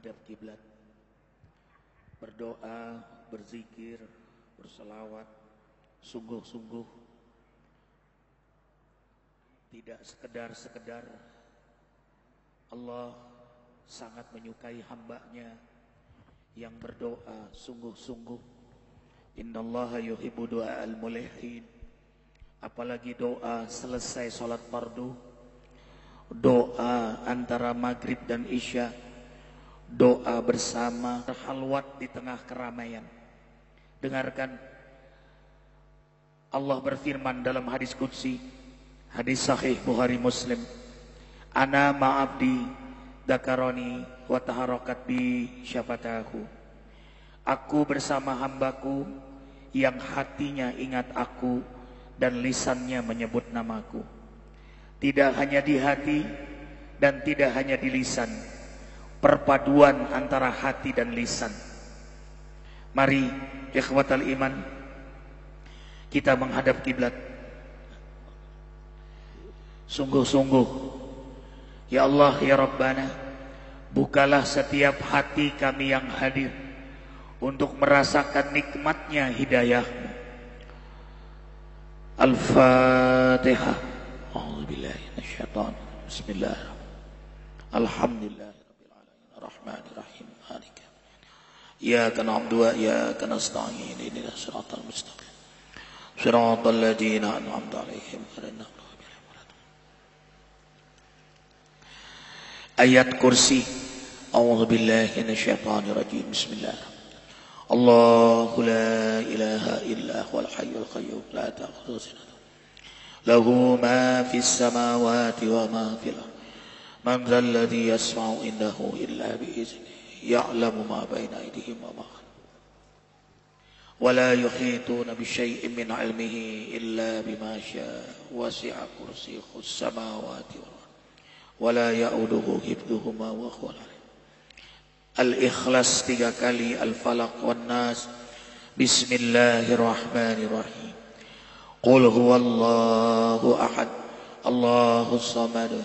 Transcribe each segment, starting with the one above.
menghadap kiblat. Berdoa, berzikir, berselawat sungguh-sungguh. Tidak sekedar-sekedar. Allah sangat menyukai hambanya yang berdoa sungguh-sungguh. Innallaha yuhibbu du'a al-mulihin apalagi doa selesai sholat fardu. Doa antara maghrib dan isya doa bersama halwat di tengah keramaian. Dengarkan. Allah berfirman dalam hadis qudsi hadis sahih Bukhari Muslim. Ana ma'abdi dakaroni wa taharakat bi syafatahu. Aku bersama hambaku yang hatinya ingat aku dan lisannya menyebut namaku. Tidak hanya di hati dan tidak hanya di lisan perpaduan antara hati dan lisan. Mari ikhwatal iman kita menghadap kiblat. Sungguh-sungguh Ya Allah ya Rabbana bukalah setiap hati kami yang hadir untuk merasakan nikmatnya hidayahmu. Al-Fatihah. A'udzu Alhamdulillah الرحمن الرحيم. مالك إياك نعبد وإياك نستعين. اهدنا الصراط المستقيم. صراط الذين أنعمت عليهم غير المغضوب عليهم ولا آيات كرسي. أعوذ بالله من الشيطان الرجيم. بسم الله. الله لا إله إلا هو الحي القيوم. لا تأخذه سنة. له ما في السماوات وما في الأرض. من ذا الذي يسمع عنده إلا بإذنه يعلم ما بين أيديهم وما ولا يحيطون بشيء من علمه إلا بما شاء وسع كرسيه السماوات والأرض. ولا يؤوده حفظهما وهو الإخلاص tiga kali Al-Falaq wan Nas Bismillahirrahmanirrahim قل هو الله أحد الله الصمد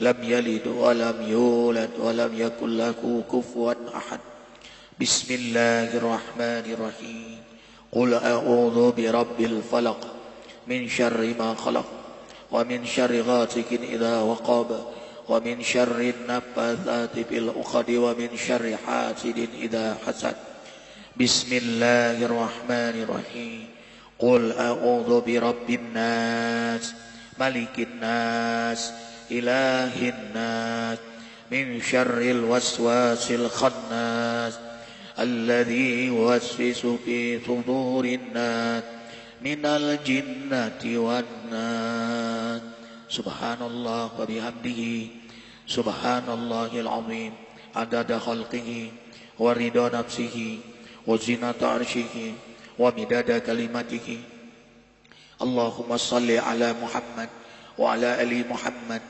لم يلد ولم يولد ولم يكن له كفوا أحد. بسم الله الرحمن الرحيم. قل أعوذ برب الفلق من شر ما خلق ومن شر غاسق إذا وقب ومن شر النفاثات في العقد ومن شر حاسد إذا حسد. بسم الله الرحمن الرحيم. قل أعوذ برب الناس ملك الناس إله الناس من شر الوسواس الخناس الذي يوسوس في صدور الناس من الجنة والناس. سبحان الله وبحمده. سبحان الله العظيم. عدد خلقه ورضا نفسه وزنة عرشه ومداد كلمته. اللهم صل على محمد وعلى آل محمد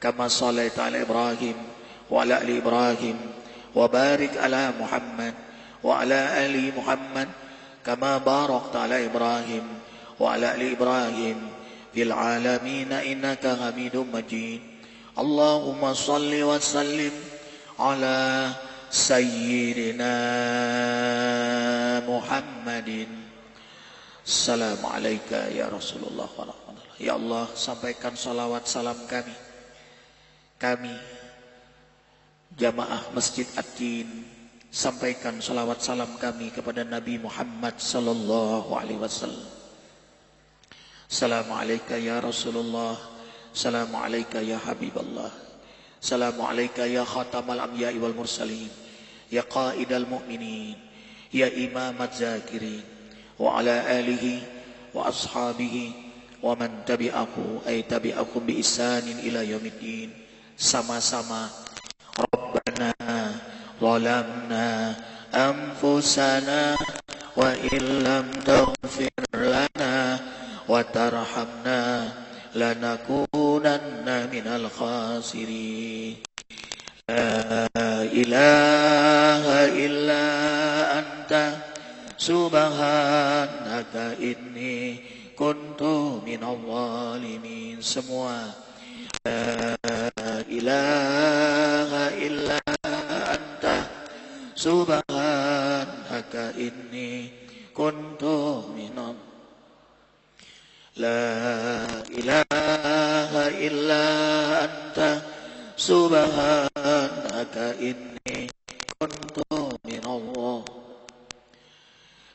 كما صليت على إبراهيم وعلى آل إبراهيم وبارك على محمد وعلى آل محمد كما باركت على إبراهيم وعلى آل إبراهيم في العالمين إنك حميد مجيد. اللهم صل وسلم على سيدنا محمد. السلام عليك يا رسول الله ورحمة الله. يا الله sampaikan salawat salam kami. Kami jamaah Masjid Ad-Din sampaikan salawat salam kami kepada Nabi Muhammad sallallahu alaihi wasallam. Assalamualaikum ya Rasulullah. Assalamualaikum ya Habiballah. Assalamualaikum ya khatamal anbiya'i wal mursalin. Ya qaidal mu'minin. Ya imamat zakirin. Wa ala alihi wa ashabihi wa man tabi'ahu ay tabi'akum bi isanin ila yaumiddin sama-sama. Rabbana zalamna anfusana wa illam taghfir lana wa tarhamna lanakunanna minal khasirin. La ilaha illa anta subhanaka inni kuntu minal zalimin. Semua إله إلا أنت. سبحانك إني كنت من لا إله إلا أنت. سبحانك إني كنت من الله.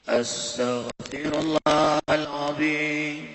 أستغفر الله العظيم.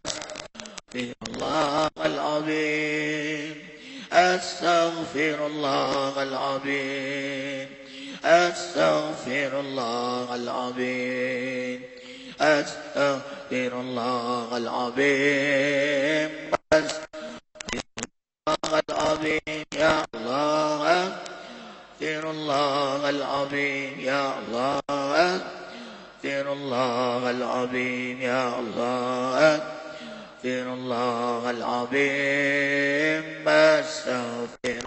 أستغفر الله العظيم. أستغفر الله العظيم. أستغفر الله العظيم. أستغفر الله العظيم. أستغفر الله العظيم. يا الله. أستغفر الله العظيم. يا الله. أستغفر الله العظيم. يا الله. أستغفر الله العظيم. أستغفر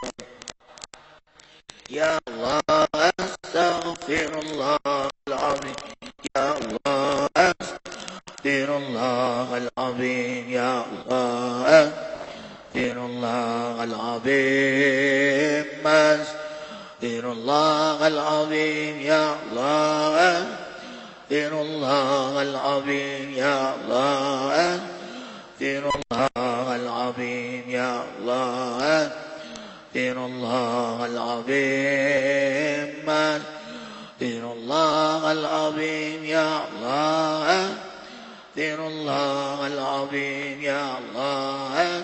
يا الله أستغفر الله العظيم. يا الله أستغفر الله العظيم. يا الله أستغفر الله العظيم. أستغفر الله العظيم. يا الله أستغفر الله العظيم. يا الله أستغفر الله العظيم يا الله. أستغفر الله العظيم. أستغفر الله العظيم يا الله. أستغفر الله العظيم يا الله.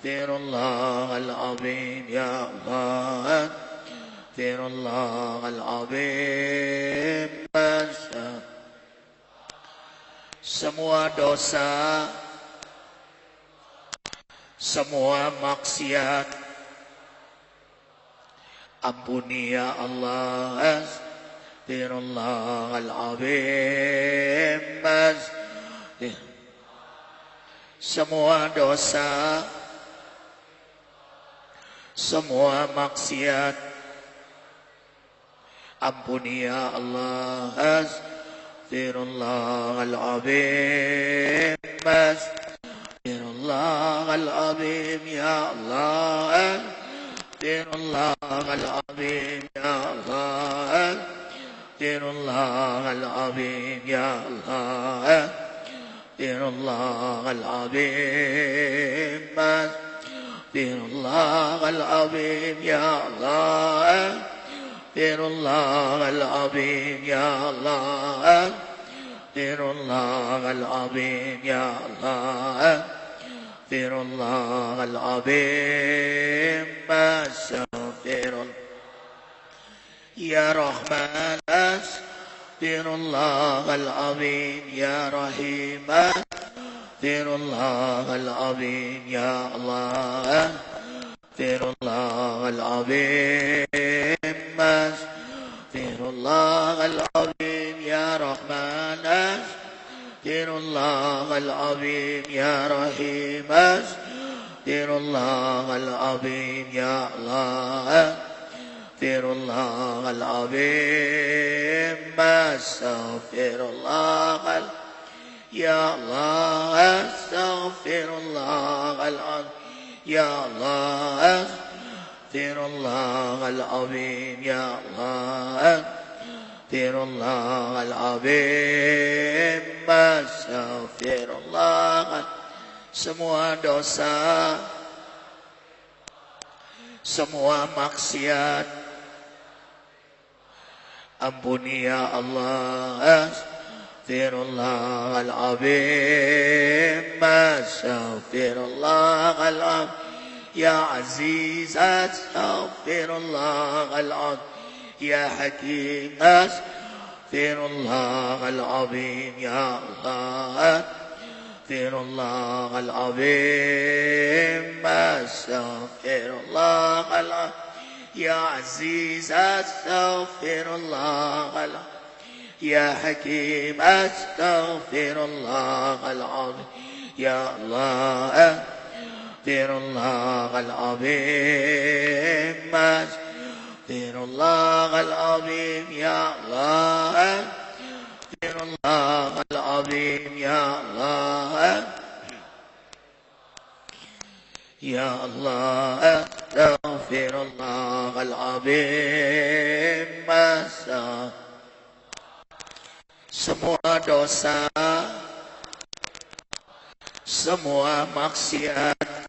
أستغفر الله العظيم يا الله. أستغفر الله العظيم. semua dosa semua maksiat. Ampuni ya Allah Astagfirullah al-azim semua dosa semua maksiat. Ampuni ya Allah Astagfirullah al-azim الله العظيم يا الله. أستغفر الله العظيم يا الله. أستغفر الله العظيم يا الله. أستغفر الله العظيم. أستغفر الله العظيم يا الله. أستغفر الله العظيم يا الله. أستغفر الله العظيم يا الله. أستغفر الله العظيم أستغفر يا رحمن أستغفر الله العظيم يا رحيم أستغفر الله العظيم يا الله أستغفر الله العظيم أستغفر الله العظيم يا رحمن أستغفر الله العظيم يا رحيم. أستغفر الله العظيم يا الله. أستغفر الله العظيم. أستغفر الله يا الله. أستغفر الله العظيم يا الله. أستغفر الله العظيم يا الله. أستغفر الله العظيم أستغفر الله semua dosa semua maksiat Ampuni ya Allah Astaghfirullah al-azim Astaghfirullah al-azim Ya Aziz Astaghfirullah al-azim يا حكيم أستغفر الله العظيم يا الله أستغفر الله العظيم أستغفر الله العظيم يا عزيز أستغفر الله العظيم يا حكيم أستغفر الله العظيم يا الله أستغفر الله العظيم أستغفر الله العظيم يا الله أستغفر الله العظيم يا الله يا الله أستغفر الله العظيم semua dosa semua maksiat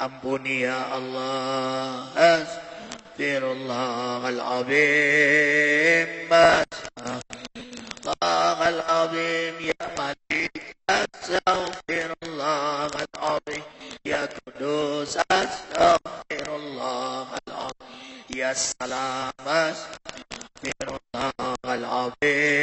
أنبني يا الله أستغفر الله العظيم الله العظيم يا مليك أستغفر الله العظيم يا قدوس أستغفر الله العظيم يا سلام أستغفر الله العظيم.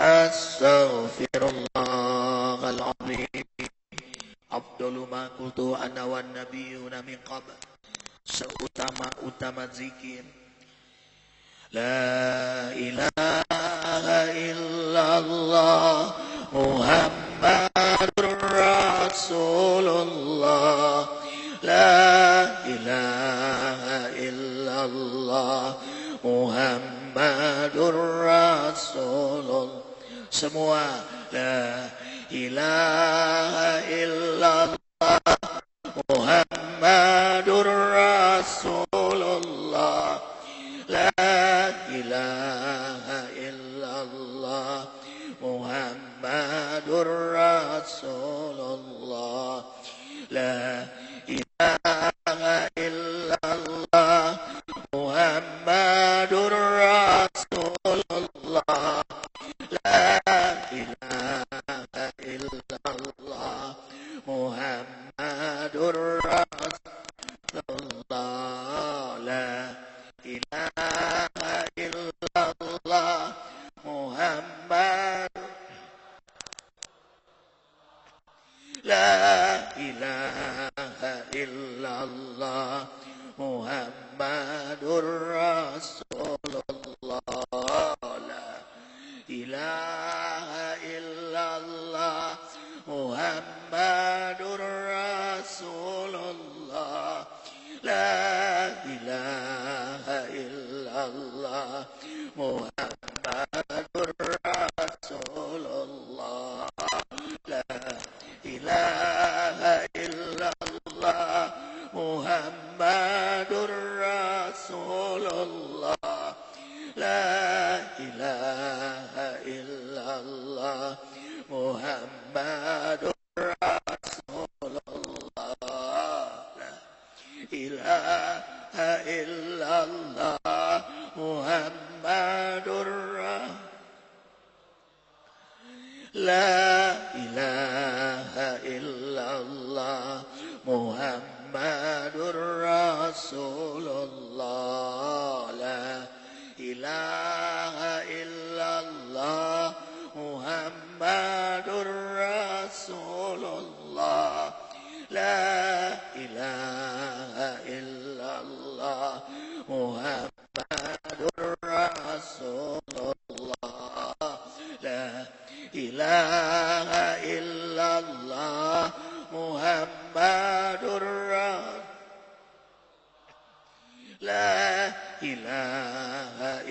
أستغفر الله العظيم. أفضل ما قلت أنا والنبيون من قبل. سأتمى أتمى الذكر. لا إله إلا الله. محمد رسول الله. لا إله إلا الله. محمد رسول Semua. La ilaha illallah Muhammadur Rasulullah لا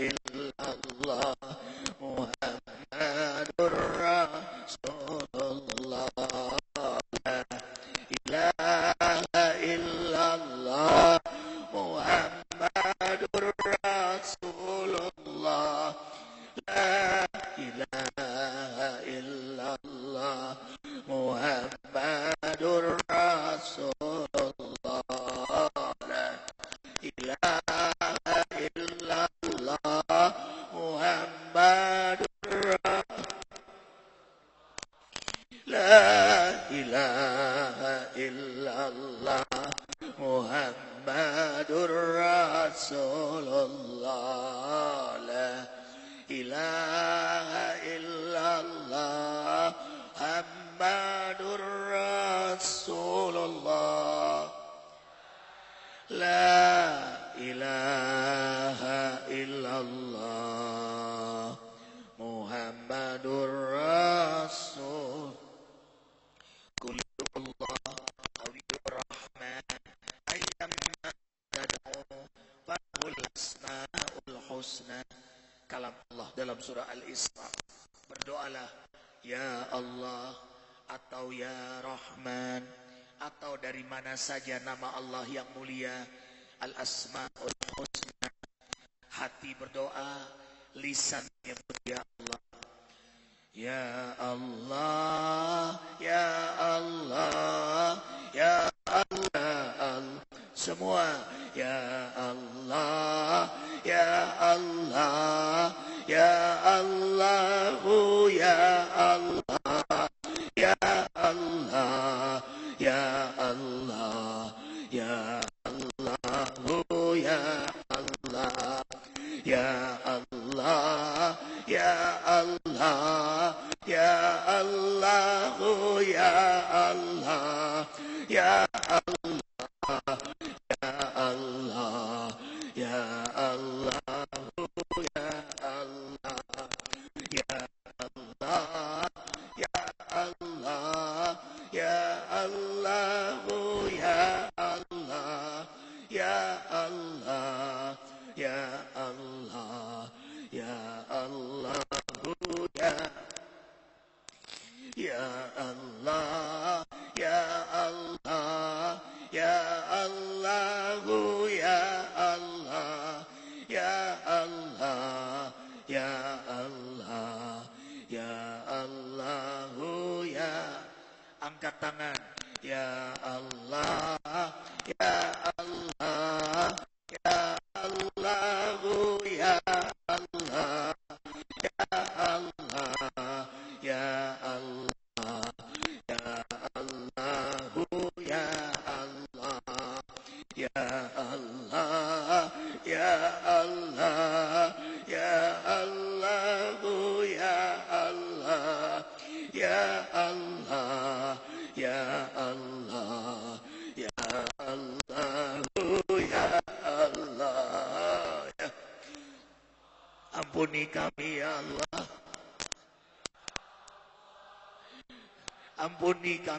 saja nama Allah yang mulia Al-Asma'ul Husna. Hati berdoa Lisan menyebut Ya Allah. Ya Allah Ya Allah Ya Allah. Semua Ya Allah Ya Allah Ya Allah Ya Allah. شاء الله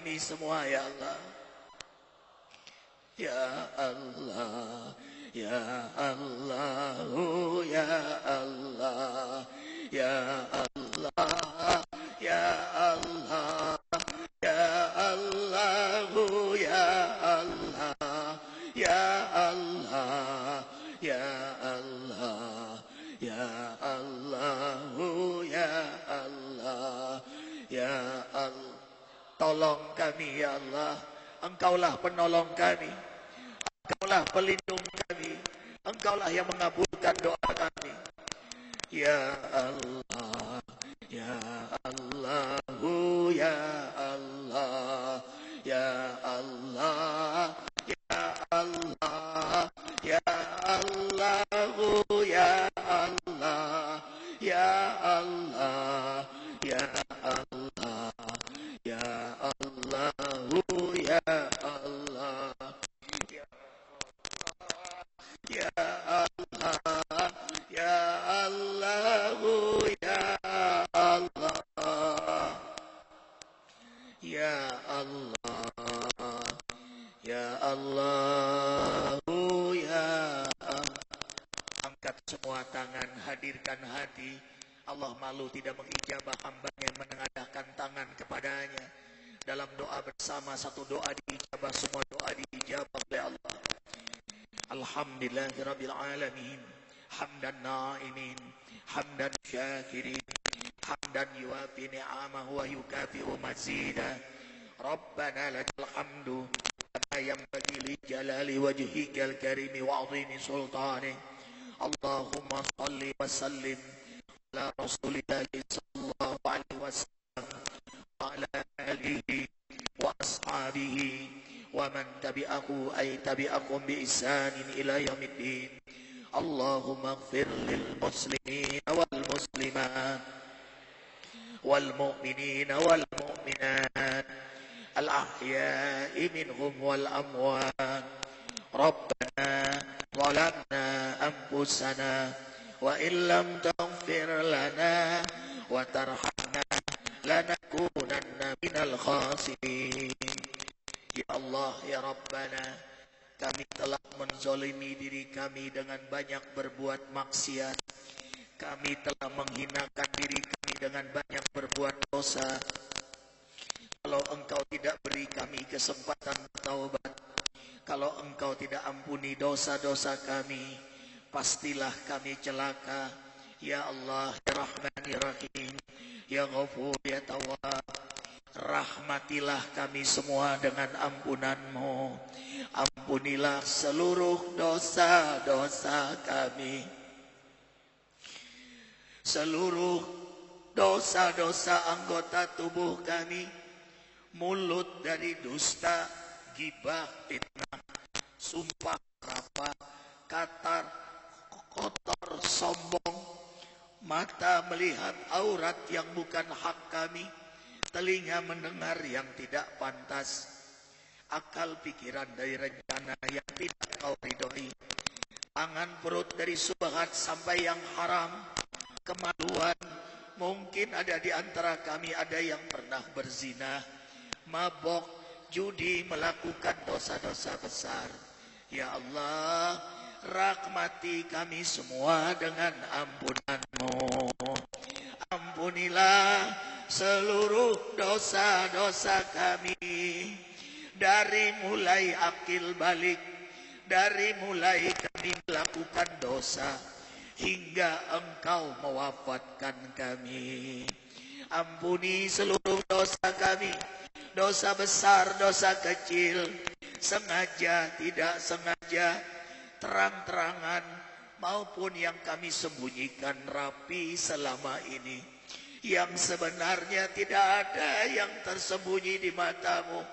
kami semua ya Allah. Engkaulah penolong kami. Engkaulah pelindung وسلم على رسول الله صلى الله عليه وسلم وعلى آله وأصحابه ومن تبعه أي تبعكم بإحسان إلى يوم الدين. اللهم اغفر للمسلمين والمسلمات والمؤمنين والمؤمنات الأحياء منهم والأموات. ربنا ظلمنا أنفسنا وإن لم تغفر لنا وترحمنا لنكونن من الخاسرين Ya Allah, Ya Rabbana, kami telah menzolimi diri kami dengan banyak berbuat maksiat. Kami telah menghinakan diri kami dengan banyak berbuat dosa. Kalau engkau tidak beri kami kesempatan bertaubat, kalau engkau tidak ampuni dosa-dosa kami, pastilah kami celaka. Ya Allah, Ya Rahman, Ya Rahim, Ya Ghafur, Ya Tawab. Rahmatilah kami semua dengan ampunanmu Ampunilah seluruh dosa-dosa kami Seluruh dosa-dosa anggota tubuh kami Mulut dari dusta, gibah, fitnah Sumpah, rapa, katar, kotor, sombong. Mata melihat aurat yang bukan hak kami. Telinga mendengar yang tidak pantas, akal pikiran dari rencana yang tidak kau ridhoi, tangan perut dari subhat sampai yang haram, kemaluan, mungkin ada di antara kami ada yang pernah berzina, mabok, judi, melakukan dosa-dosa besar. Ya Allah, rahmati kami semua dengan ampunanmu. Ampunilah seluruh dosa-dosa kami. Dari mulai akil balik dari mulai kami melakukan dosa hingga engkau mewafatkan kami. Ampuni seluruh dosa kami dosa besar dosa kecil. Sengaja tidak sengaja terang-terangan maupun yang kami sembunyikan rapi selama ini yang sebenarnya tidak ada yang tersembunyi di matamu.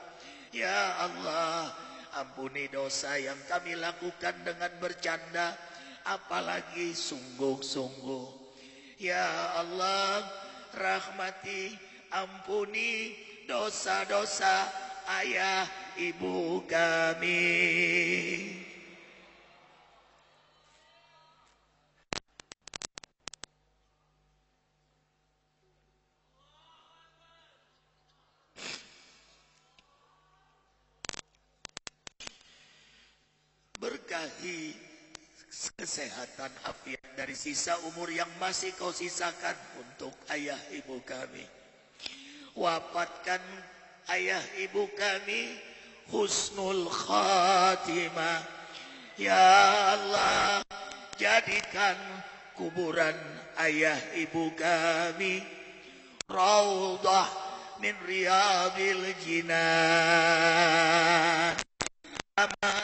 Ya Allah, ampuni dosa yang kami lakukan dengan bercanda, apalagi sungguh-sungguh. Ya Allah, rahmati, ampuni dosa-dosa ayah ibu kami. Berkahi kesehatan afiat dari sisa umur yang masih kau sisakan untuk ayah ibu kami. Wafatkan ayah ibu kami husnul khatimah. Ya Allah, jadikan kuburan ayah ibu kami raudhah min riyadil jinan di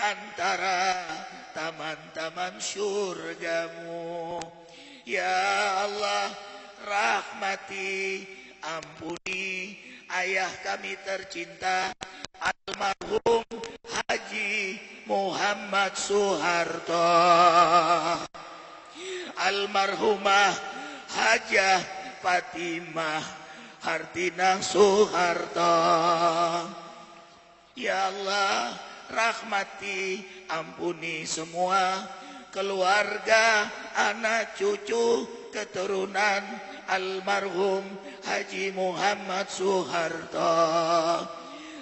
antara taman-taman surgamu ya Allah rahmati ampuni ayah kami tercinta almarhum Haji Muhammad Soeharto. Almarhumah Hajah Fatimah Hartina Soeharto. Ya Allah rahmati ampuni semua keluarga anak cucu keturunan almarhum Haji Muhammad Soeharto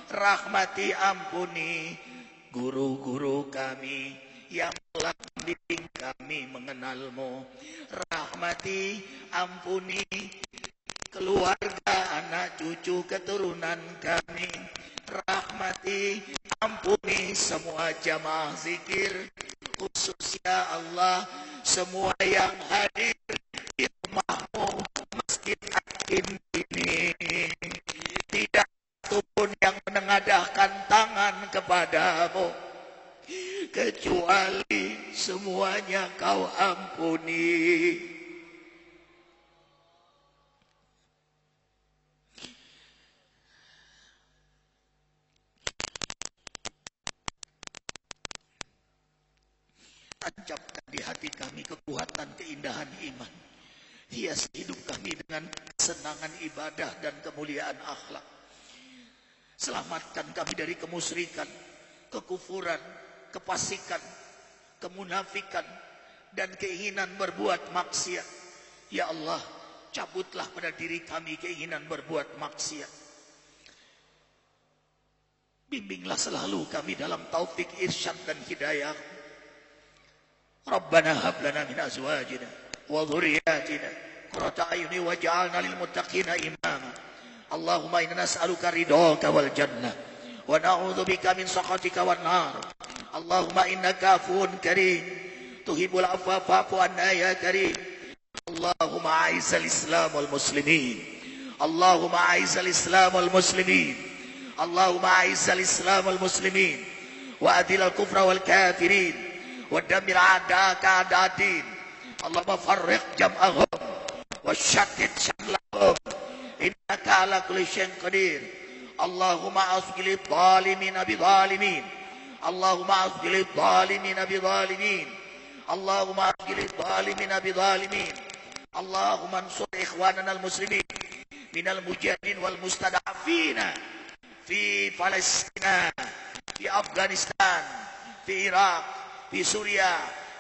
rahmati ampuni guru-guru kami yang telah membimbing kami mengenalmu. Rahmati, ampuni keluarga, anak cucu, keturunan kami. Rahmati, ampuni semua jamaah zikir, khususnya Allah, semua yang hadir di rumahmu, masjid ini. Tidak satu pun yang menengadahkan tangan kepadamu kecuali semuanya kau ampuni. Tancapkan di hati kami kekuatan keindahan iman. Hias hidup kami dengan kesenangan ibadah dan kemuliaan akhlak. Selamatkan kami dari kemusyrikan, kekufuran, kepasikan, kemunafikan, dan keinginan berbuat maksiat. Ya Allah, cabutlah pada diri kami keinginan berbuat maksiat. Bimbinglah selalu kami dalam taufik irsyad dan hidayah. Rabbana hab min azwajina wa dhurriyyatina lil muttaqina imama. Allahumma inna nas'aluka ridhaka wal jannah wa na'udzubika min sakhatika wan nar. اللهم إنك عفو كريم تحب العفو فاعف عنا يا كريم. اللهم أعز الإسلام والمسلمين. اللهم أعز الإسلام والمسلمين. اللهم أعز الإسلام والمسلمين. وأذل الكفر والكافرين. ودمر أعداءك أعداء الدين. اللهم فرق جمعهم. وشتت شملهم إنك على كل شيء قدير. اللهم أصل الظالمين بظالمين. اللهم أصل الظالمين بظالمين. اللهم أصل الظالمين بظالمين. اللهم انصر إخواننا المسلمين من المجاهدين والمستضعفين في فلسطين في أفغانستان في Irak في Suria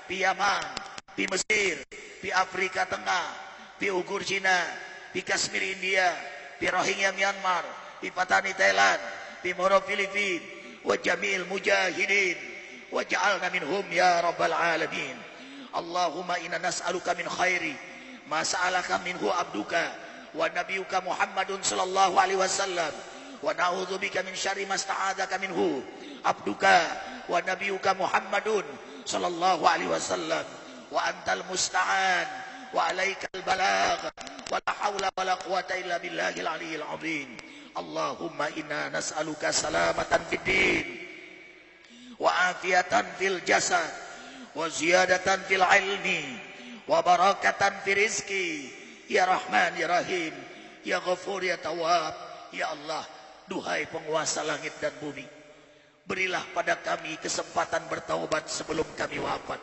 في Yaman في Mesir في Afrika Tengah piugur Cina, Pikasmir India, pi Rohingya Myanmar, pi Patani Thailand, pi Moro Filipin, Wajamil mujahidin, wa ja'alna minhum ya rabbal alamin. Allahumma inna nas'aluka min khairi ma sa'alaka minhu abduka wa nabiyuka Muhammadun sallallahu alaihi wasallam wa na'udzubika min syarri ma minhu abduka wa nabiyuka Muhammadun sallallahu alaihi wasallam wa antal musta'an وعليك البلاغ ولا حول ولا قوة إلا بالله العلي العظيم Allahumma inna nas'aluka salamatan fid din wa afiatan fil jasad wa ziyadatan fil ilmi wa barakatan fil rizki ya rahman ya rahim ya ghafur ya tawab ya Allah duhai penguasa langit dan bumi berilah pada kami kesempatan bertaubat sebelum kami wafat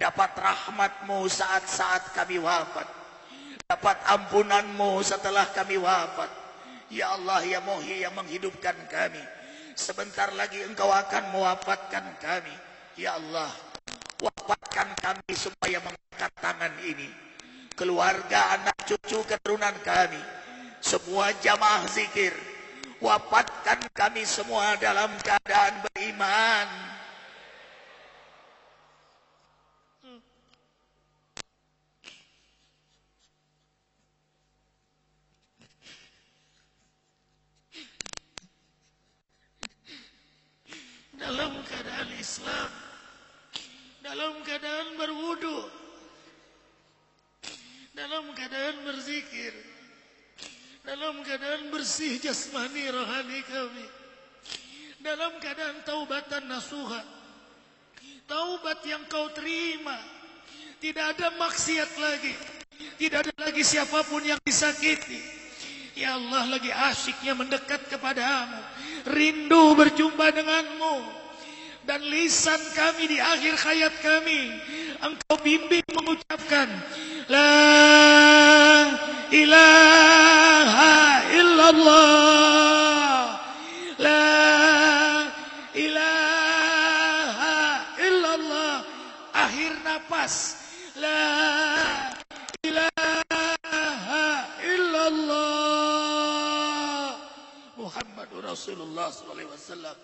dapat rahmatmu saat-saat kami wafat dapat ampunanmu setelah kami wafat Ya Allah ya Muhi yang menghidupkan kami. Sebentar lagi engkau akan mewafatkan kami. Ya Allah, wafatkan kami supaya mengangkat tangan ini. Keluarga, anak cucu, keturunan kami. Semua jamaah zikir. Wafatkan kami semua dalam keadaan beriman. dalam keadaan Islam, dalam keadaan berwudu, dalam keadaan berzikir, dalam keadaan bersih jasmani rohani kami. Dalam keadaan taubatan nasuha. Taubat yang kau terima. Tidak ada maksiat lagi. Tidak ada lagi siapa pun yang disakiti. Ya Allah lagi asyiknya mendekat kepadamu. Rindu berjumpa denganmu. Dan lisan kami di akhir hayat kami. Engkau bimbing mengucapkan. La ilaha illallah. La ilaha illallah. Akhir napas. La ilaha illallah. Muhammadur Rasulullah SAW.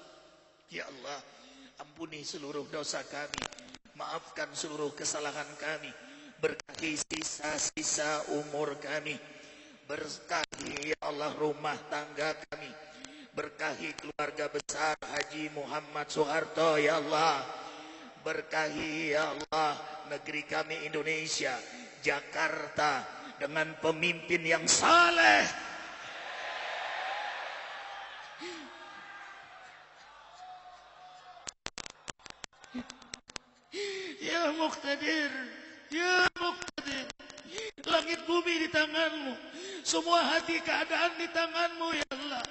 Ya Allah, ampuni seluruh dosa kami. Maafkan seluruh kesalahan kami. Berkahi sisa-sisa umur kami. Berkahi ya Allah rumah tangga kami. Berkahi keluarga besar Haji Muhammad Soeharto ya Allah. Berkahi ya Allah negeri kami Indonesia, Jakarta dengan pemimpin yang saleh. Ya Muqtadir, ya Muqtadir. Langit bumi di tanganmu. Semua hati keadaan di tanganmu ya Allah.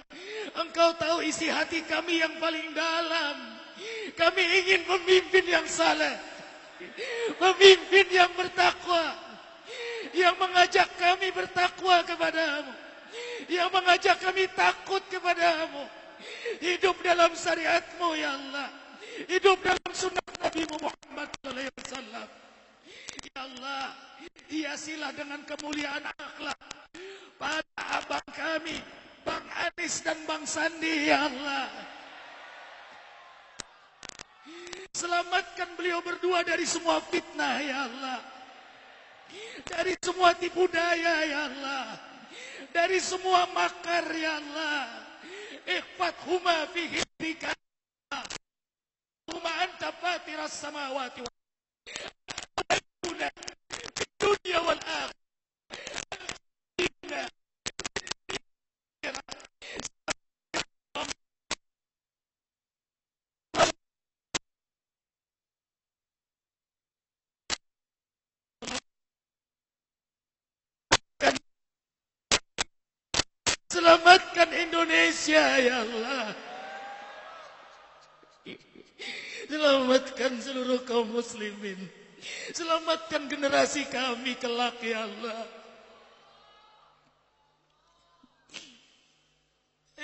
Engkau tahu isi hati kami yang paling dalam. Kami ingin pemimpin yang saleh. Pemimpin yang bertakwa. Yang mengajak kami bertakwa kepadamu. Yang mengajak kami takut kepadamu. Hidup dalam syariatmu ya Allah. Hidup dalam sunnah Nabi Muhammad SAW. Ya Allah, hiasilah dengan kemuliaan akhlak pada abang kami, Bang Anis dan Bang Sandi, ya Allah. Selamatkan beliau berdua dari semua fitnah, ya Allah. Dari semua tipu daya, ya Allah. Dari semua makar, ya Allah. Ikhfat huma fi hibbika. Samawati wa dunia wal akhirah. Selamatkan Indonesia ya Allah. muslimin. Selamatkan generasi kami kelak ya Allah.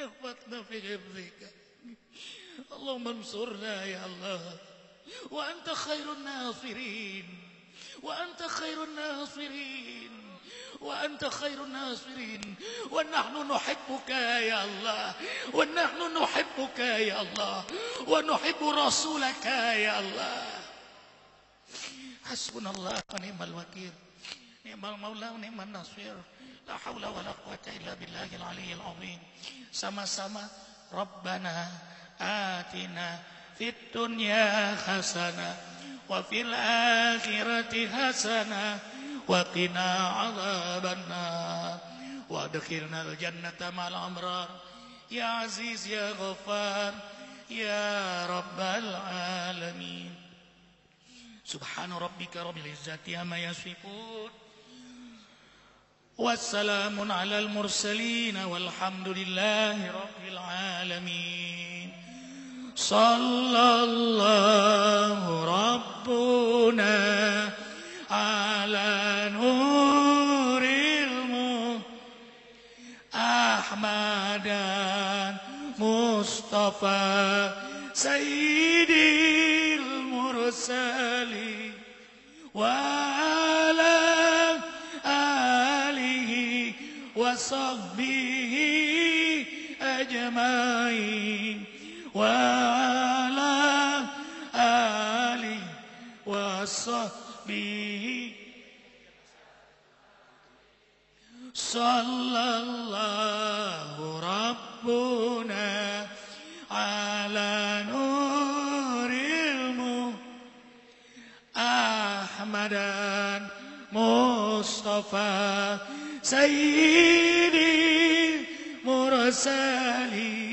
احفظنا في حفظك اللهم انصرنا يا الله وأنت خير الناصرين وأنت خير الناصرين وأنت خير الناصرين ونحن نحبك يا الله ونحن نحبك يا الله ونحب رسولك يا الله حسبنا الله ونعم الوكيل. نعم المولى ونعم النصير. لا حول ولا قوة إلا بالله العلي العظيم. sama-sama ربنا آتنا في الدنيا حسنة وفي الآخرة حسنة وقنا عذاب النار. وادخلنا الجنة مع الأمرار. يا عزيز يا غفار يا رب العالمين. سبحان ربك رب العزة عما يصفون. والسلام على المرسلين والحمد لله رب العالمين. صلى الله ربنا على نور المو أحمد مصطفى سيد المرسلين وعلى آله وصحبه أجمعين وعلى آله وصحبه. صلى الله ربنا على Muhammadan Mustafa Sayyidin, Mursalin.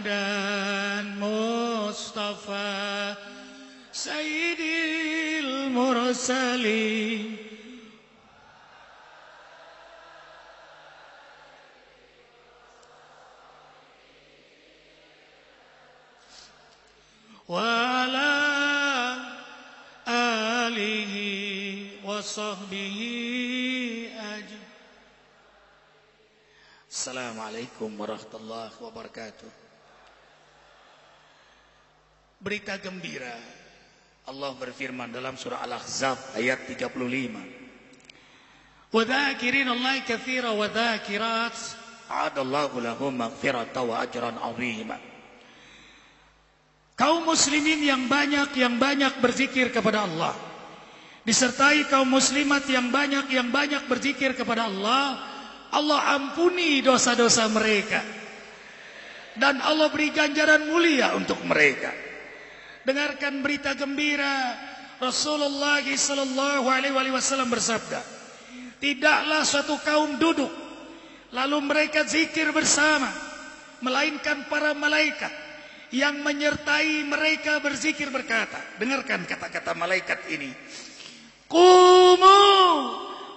محمدا مصطفى سيد المرسلين وعلى آله وصحبه أجمعين السلام عليكم ورحمة الله وبركاته Berita gembira. Allah berfirman dalam surah Al-Ahzab ayat 35. Wadzakirin Allah katsira wa dzakirat adallahu lahum maghfirata wa ajran 'azima. Kaum muslimin yang banyak yang banyak berzikir kepada Allah disertai kaum muslimat yang banyak yang banyak berzikir kepada Allah, Allah ampuni dosa-dosa mereka dan Allah beri ganjaran mulia untuk mereka dengarkan berita gembira. Rasulullah sallallahu alaihi wasallam bersabda tidaklah suatu kaum duduk lalu mereka zikir bersama melainkan para malaikat yang menyertai mereka berzikir berkata. Dengarkan kata-kata malaikat ini. Qumu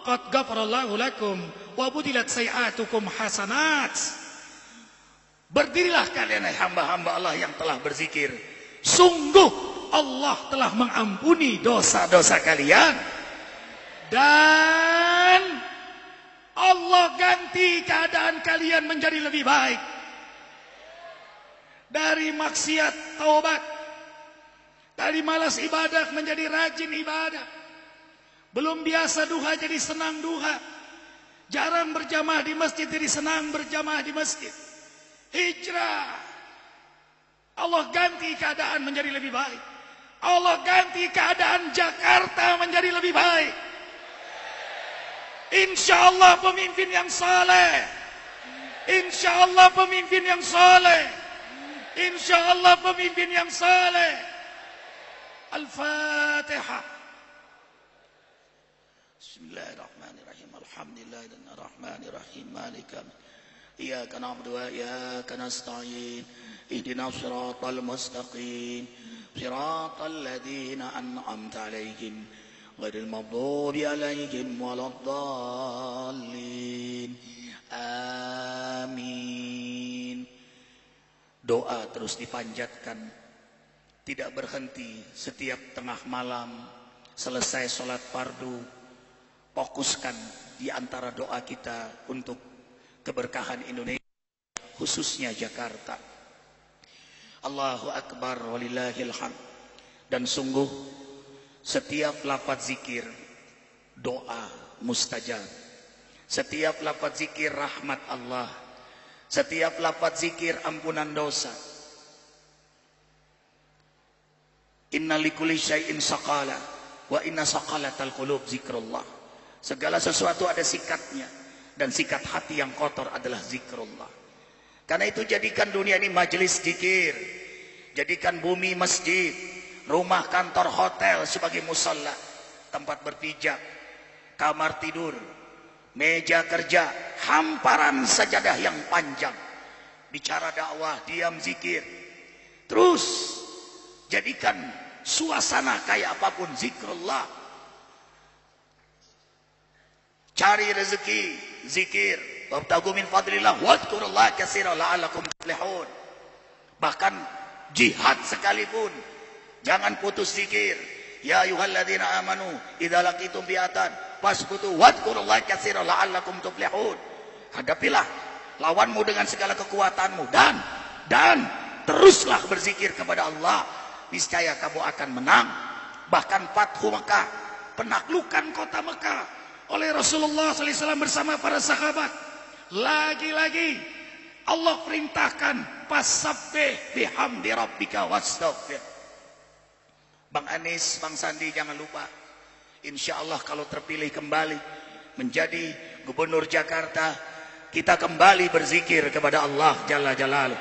qad ghafarallahu lakum wa budilat sayiatukum hasanat. Berdirilah kalian hamba-hamba Allah yang telah berzikir sungguh Allah telah mengampuni dosa-dosa kalian. Dan Allah ganti keadaan kalian menjadi lebih baik. Dari maksiat taubat dari malas ibadah menjadi rajin ibadah. Belum biasa duha jadi senang duha. Jarang berjamaah di masjid jadi senang berjamaah di masjid. Hijrah Allah ganti keadaan menjadi lebih baik. Allah ganti keadaan Jakarta menjadi lebih baik. Insya Allah pemimpin yang saleh. Insya Allah pemimpin yang saleh. Insya Allah pemimpin yang saleh. Al-Fatihah. Bismillahirrahmanirrahim. Alhamdulillahirrahmanirrahim Iyaka na'budu wa iyaka nasta'in Ihdina siratal mustaqim Siratal ladhina an'amta alaihim غير المغضوب عليهم ولا الضالين Amin Doa terus dipanjatkan Tidak berhenti Setiap tengah malam Selesai sholat fardu Fokuskan di antara doa kita Untuk keberkahan Indonesia Khususnya Jakarta Allahu Akbar Walillahilham Dan sungguh setiap lafaz zikir doa mustajab. Setiap lafaz zikir rahmat Allah. Setiap lafaz zikir ampunan dosa. Inna likulli syai'in saqala wa inna saqalatal qulub zikrullah. Segala sesuatu ada sikatnya dan sikat hati yang kotor adalah zikrullah. Karena itu jadikan dunia ini majelis zikir. Jadikan bumi masjid, rumah kantor hotel sebagai musola, tempat berpijak, kamar tidur, meja kerja, hamparan sajadah yang panjang, bicara dakwah, diam zikir. Terus jadikan suasana kayak apa pun zikrullah. Cari rezeki, zikir, wabtagu min fadlillah wadhkurullah katsira la'allakum tuflihun. Bahkan jihad sekalipun Jangan putus zikir. Ya ayyuhalladzina amanu idza laqitum fi'atan fasbutu wadhkurullaha katsiran la'allakum tuflihun. Hadapilah lawanmu dengan segala kekuatanmu dan dan teruslah berzikir kepada Allah. Niscaya kamu akan menang. Bahkan Fathu Mekah, penaklukan kota Mekah oleh Rasulullah SAW bersama para sahabat. Lagi-lagi Allah perintahkan fasabbih bihamdi rabbika wastaghfir. Bang Anies, Bang Sandi jangan lupa. Insya Allah kalau terpilih kembali menjadi gubernur Jakarta, kita kembali berzikir kepada Allah Jalla Jalaluh.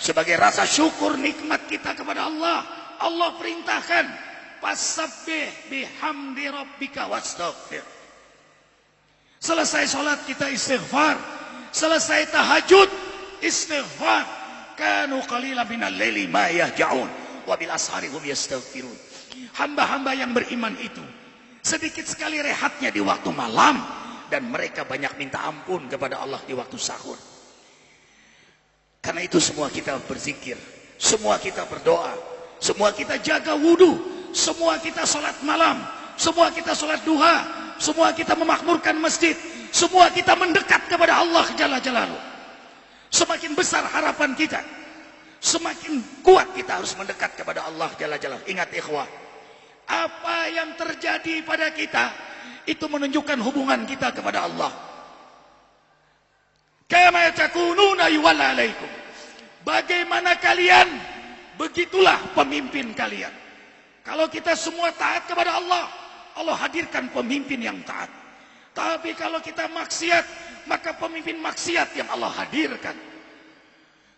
Sebagai rasa syukur nikmat kita kepada Allah, Allah perintahkan fasabbih bihamdi rabbika wastaghfir. Selesai sholat kita istighfar. Selesai tahajud istighfar. Kanu qalila minal laili ma yahja'un wa bil ashari hum yastaghfirun. Hamba-hamba yang beriman itu sedikit sekali rehatnya di waktu malam dan mereka banyak minta ampun kepada Allah di waktu sahur. Karena itu semua kita berzikir, semua kita berdoa, semua kita jaga wudhu, semua kita sholat malam, semua kita sholat duha, semua kita memakmurkan masjid, semua kita mendekat kepada Allah Jalla Jalaluh. Semakin besar harapan kita, semakin kuat kita harus mendekat kepada Allah Jalla Jalaluh. Ingat ikhwah, apa yang terjadi pada kita itu menunjukkan hubungan kita kepada Allah. Kama takununa yuwalla alaikum. Bagaimana kalian, begitulah pemimpin kalian. Kalau kita semua taat kepada Allah, Allah hadirkan pemimpin yang taat. Tapi kalau kita maksiat, maka pemimpin maksiat yang Allah hadirkan.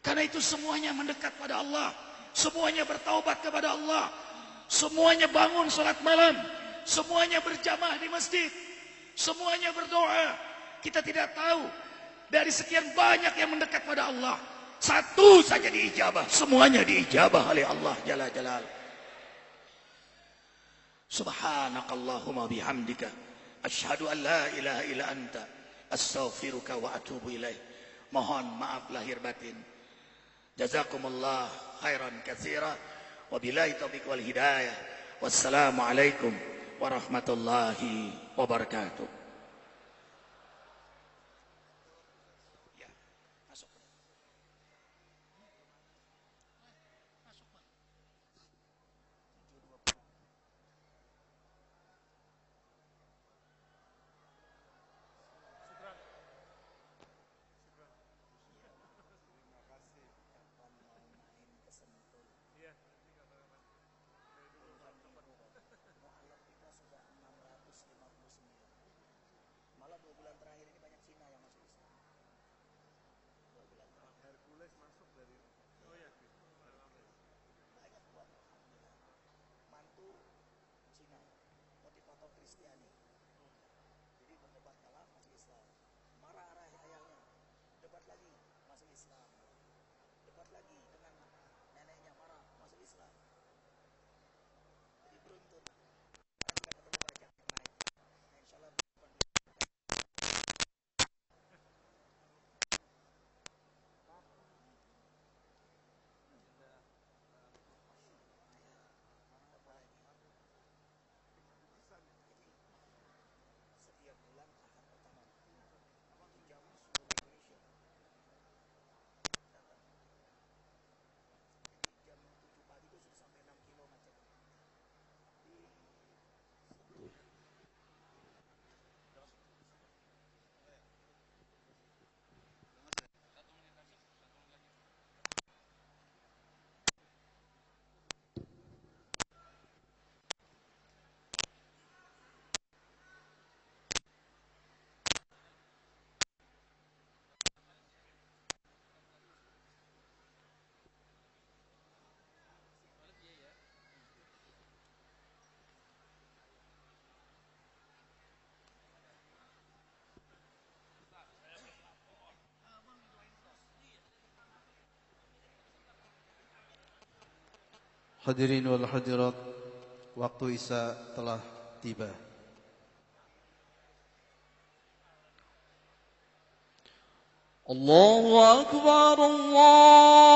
Karena itu semuanya mendekat pada Allah. Semuanya bertaubat kepada Allah. Semuanya bangun salat malam. Semuanya berjamaah di masjid. Semuanya berdoa. Kita tidak tahu. Dari sekian banyak yang mendekat pada Allah. Satu saja diijabah. Semuanya diijabah oleh Allah Jalla Jalal. سبحانك اللهم بحمدك. أشهد أن لا إله إلا أنت. أستغفرك وأتوب إليك. مهون معاف لاهير باتين جزاكم الله خيرا كثيرا. وبالله توفيق والهداية. والسلام عليكم ورحمة الله وبركاته. Hadirin wal hadirat, waktu Isya telah tiba. Allahu Akbar, Allahu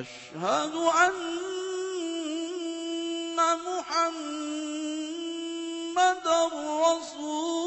أشهد أن محمد رسول